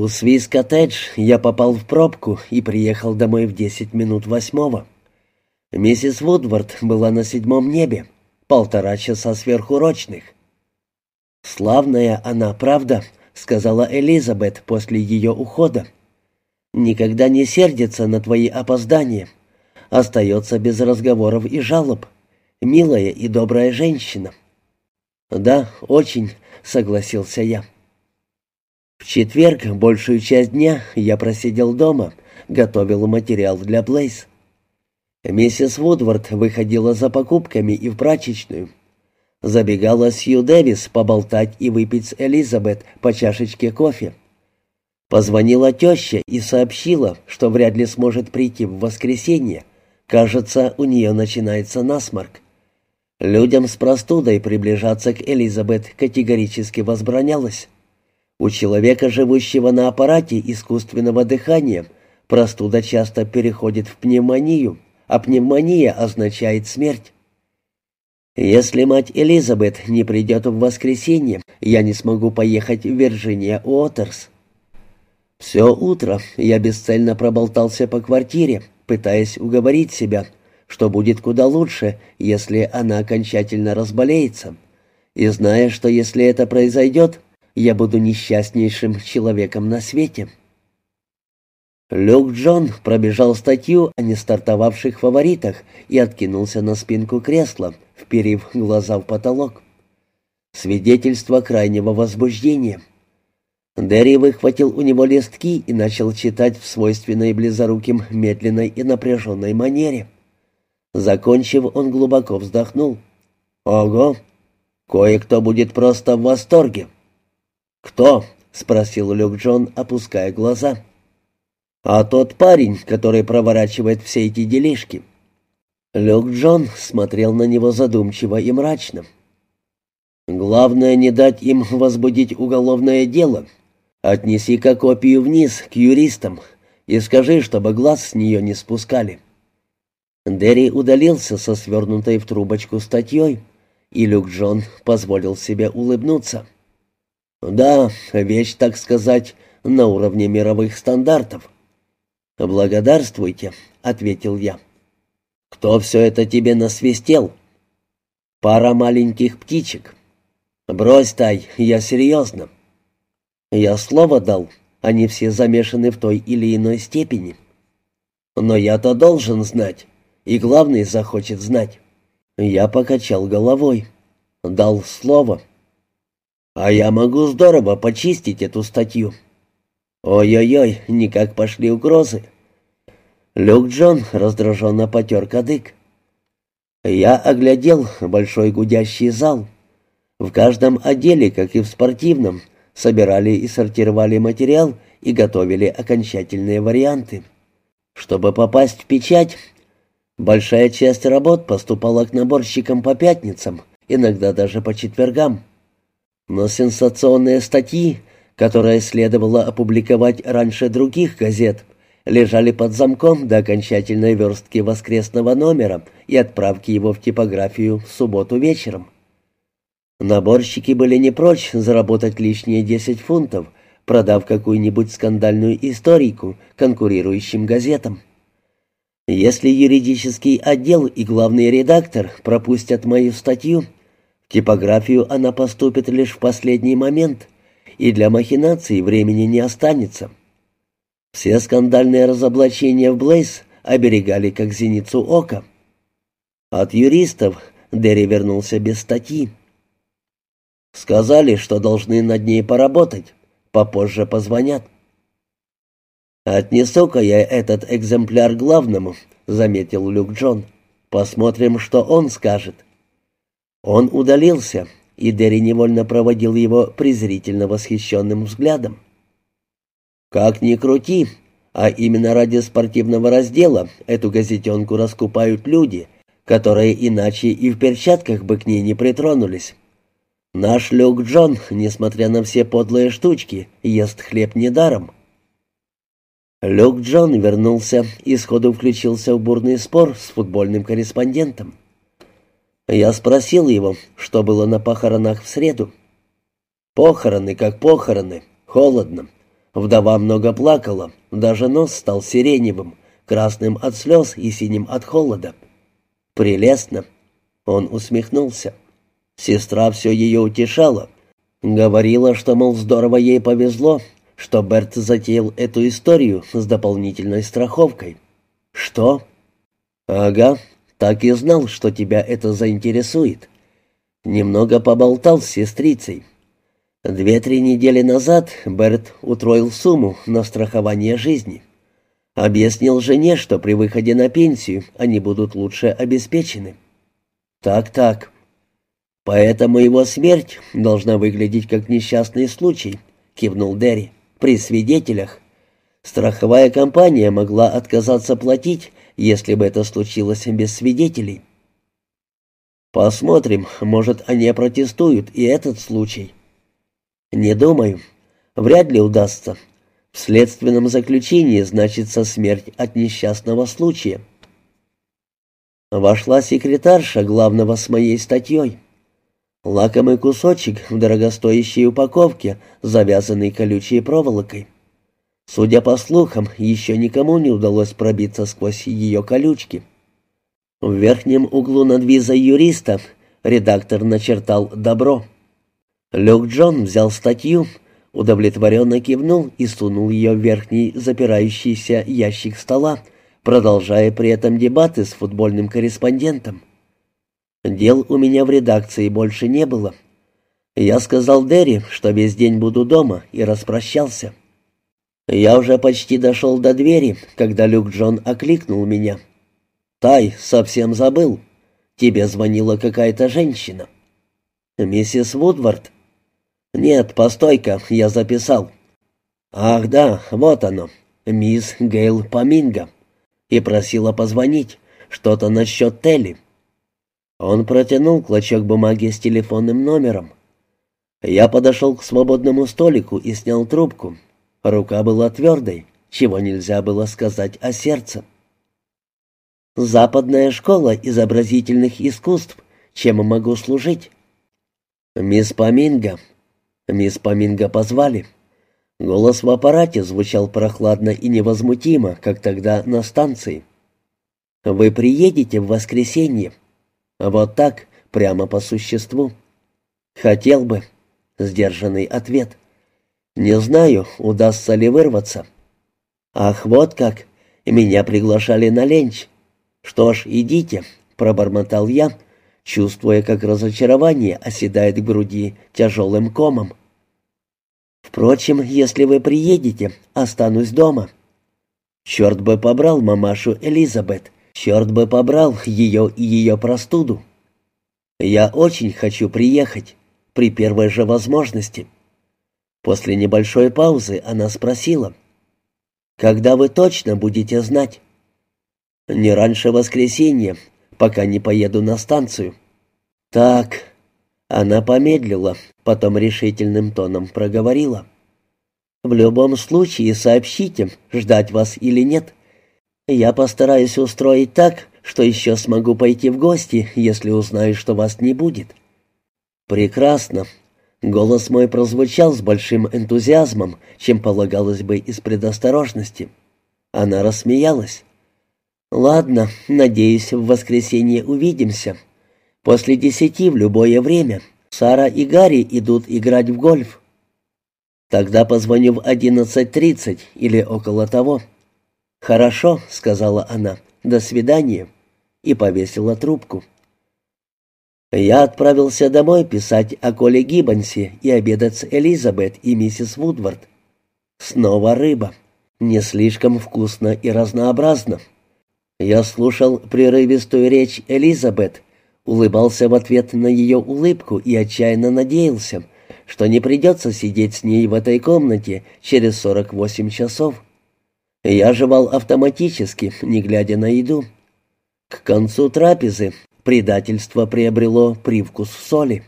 У Свис-коттедж я попал в пробку и приехал домой в десять минут восьмого. Миссис Вудвард была на седьмом небе, полтора часа сверхурочных. «Славная она, правда?» — сказала Элизабет после ее ухода. «Никогда не сердится на твои опоздания. Остается без разговоров и жалоб. Милая и добрая женщина». «Да, очень», — согласился я. В четверг большую часть дня я просидел дома, готовил материал для Блейз. Миссис Вудвард выходила за покупками и в прачечную. Забегала Сью Дэвис поболтать и выпить с Элизабет по чашечке кофе. Позвонила теща и сообщила, что вряд ли сможет прийти в воскресенье. Кажется, у нее начинается насморк. Людям с простудой приближаться к Элизабет категорически возбранялось. У человека, живущего на аппарате искусственного дыхания, простуда часто переходит в пневмонию, а пневмония означает смерть. Если мать Элизабет не придет в воскресенье, я не смогу поехать в Вирджиния Уотерс. Все утро я бесцельно проболтался по квартире, пытаясь уговорить себя, что будет куда лучше, если она окончательно разболеется, и зная, что если это произойдет, я буду несчастнейшим человеком на свете. Люк Джон пробежал статью о нестартовавших фаворитах и откинулся на спинку кресла, вперив глаза в потолок. Свидетельство крайнего возбуждения. Дерри выхватил у него листки и начал читать в свойственной близоруким медленной и напряженной манере. Закончив, он глубоко вздохнул. «Ого! Кое-кто будет просто в восторге!» «Кто?» — спросил Люк Джон, опуская глаза. «А тот парень, который проворачивает все эти делишки». Люк Джон смотрел на него задумчиво и мрачно. «Главное не дать им возбудить уголовное дело. Отнеси-ка копию вниз, к юристам, и скажи, чтобы глаз с нее не спускали». Дерри удалился со свернутой в трубочку статьей, и Люк Джон позволил себе улыбнуться. «Да, вещь, так сказать, на уровне мировых стандартов». «Благодарствуйте», — ответил я. «Кто все это тебе насвистел?» «Пара маленьких птичек». «Брось, Тай, я серьезно». «Я слово дал, они все замешаны в той или иной степени». «Но я-то должен знать, и главный захочет знать». Я покачал головой. Дал слово. А я могу здорово почистить эту статью. Ой-ой-ой, никак пошли угрозы. Люк Джон раздраженно потер кадык. Я оглядел большой гудящий зал. В каждом отделе, как и в спортивном, собирали и сортировали материал и готовили окончательные варианты. Чтобы попасть в печать, большая часть работ поступала к наборщикам по пятницам, иногда даже по четвергам. Но сенсационные статьи, которые следовало опубликовать раньше других газет, лежали под замком до окончательной верстки воскресного номера и отправки его в типографию в субботу вечером. Наборщики были не прочь заработать лишние 10 фунтов, продав какую-нибудь скандальную историку конкурирующим газетам. Если юридический отдел и главный редактор пропустят мою статью, типографию она поступит лишь в последний момент, и для махинаций времени не останется. Все скандальные разоблачения в Блейз оберегали как зеницу ока. От юристов Дерри вернулся без статьи. Сказали, что должны над ней поработать, попозже позвонят. «Отнесу-ка я этот экземпляр главному», — заметил Люк Джон. «Посмотрим, что он скажет». Он удалился, и Дерри невольно проводил его презрительно восхищенным взглядом. «Как ни крути, а именно ради спортивного раздела эту газетенку раскупают люди, которые иначе и в перчатках бы к ней не притронулись. Наш Люк Джон, несмотря на все подлые штучки, ест хлеб недаром». Люк Джон вернулся и сходу включился в бурный спор с футбольным корреспондентом. Я спросил его, что было на похоронах в среду. Похороны как похороны, холодно. Вдова много плакала, даже нос стал сиреневым, красным от слез и синим от холода. «Прелестно!» Он усмехнулся. Сестра все ее утешала. Говорила, что, мол, здорово ей повезло, что Берт затеял эту историю с дополнительной страховкой. «Что?» «Ага, так и знал, что тебя это заинтересует». Немного поболтал с сестрицей. Две-три недели назад Берт утроил сумму на страхование жизни. Объяснил жене, что при выходе на пенсию они будут лучше обеспечены. «Так-так. Поэтому его смерть должна выглядеть как несчастный случай», — кивнул Дерри при свидетелях. Страховая компания могла отказаться платить, если бы это случилось без свидетелей. Посмотрим, может, они протестуют и этот случай. Не думаю. Вряд ли удастся. В следственном заключении значится смерть от несчастного случая. Вошла секретарша главного с моей статьей. Лакомый кусочек в дорогостоящей упаковке, завязанный колючей проволокой. Судя по слухам, еще никому не удалось пробиться сквозь ее колючки. В верхнем углу над визой юриста редактор начертал «Добро». Люк Джон взял статью, удовлетворенно кивнул и сунул ее в верхний запирающийся ящик стола, продолжая при этом дебаты с футбольным корреспондентом. Дел у меня в редакции больше не было. Я сказал Дерри, что весь день буду дома, и распрощался. Я уже почти дошел до двери, когда Люк Джон окликнул меня. «Тай, совсем забыл. Тебе звонила какая-то женщина». «Миссис Вудвард?» «Нет, постой-ка, я записал». «Ах да, вот оно, мисс Гейл Поминго». И просила позвонить, что-то насчет Телли. Он протянул клочок бумаги с телефонным номером. Я подошел к свободному столику и снял трубку. Рука была твердой, чего нельзя было сказать о сердце. «Западная школа изобразительных искусств. Чем могу служить?» «Мисс Поминго». Мисс Поминго позвали. Голос в аппарате звучал прохладно и невозмутимо, как тогда на станции. «Вы приедете в воскресенье?» Вот так, прямо по существу. Хотел бы. Сдержанный ответ. Не знаю, удастся ли вырваться. Ах, вот как. Меня приглашали на ленч. Что ж, идите, пробормотал я, чувствуя, как разочарование оседает в груди тяжелым комом. Впрочем, если вы приедете, останусь дома. Черт бы побрал мамашу Элизабет. Черт бы побрал ее и ее простуду. Я очень хочу приехать, при первой же возможности. После небольшой паузы она спросила, «Когда вы точно будете знать?» «Не раньше воскресенья, пока не поеду на станцию». «Так...» Она помедлила, потом решительным тоном проговорила. «В любом случае сообщите, ждать вас или нет. Я постараюсь устроить так, что еще смогу пойти в гости, если узнаю, что вас не будет». «Прекрасно». Голос мой прозвучал с большим энтузиазмом, чем полагалось бы из предосторожности. Она рассмеялась. «Ладно, надеюсь, в воскресенье увидимся. После десяти в любое время. Сара и Гарри идут играть в гольф. Тогда позвоню в одиннадцать тридцать или около того». «Хорошо», — сказала она, — «до свидания», и повесила трубку. Я отправился домой писать о Коле Гиббонсе и обедать с Элизабет и миссис Вудвард. Снова рыба. Не слишком вкусно и разнообразно. Я слушал прерывистую речь Элизабет, улыбался в ответ на ее улыбку и отчаянно надеялся, что не придется сидеть с ней в этой комнате через 48 часов. Я жевал автоматически, не глядя на еду. К концу трапезы предательство приобрело привкус соли.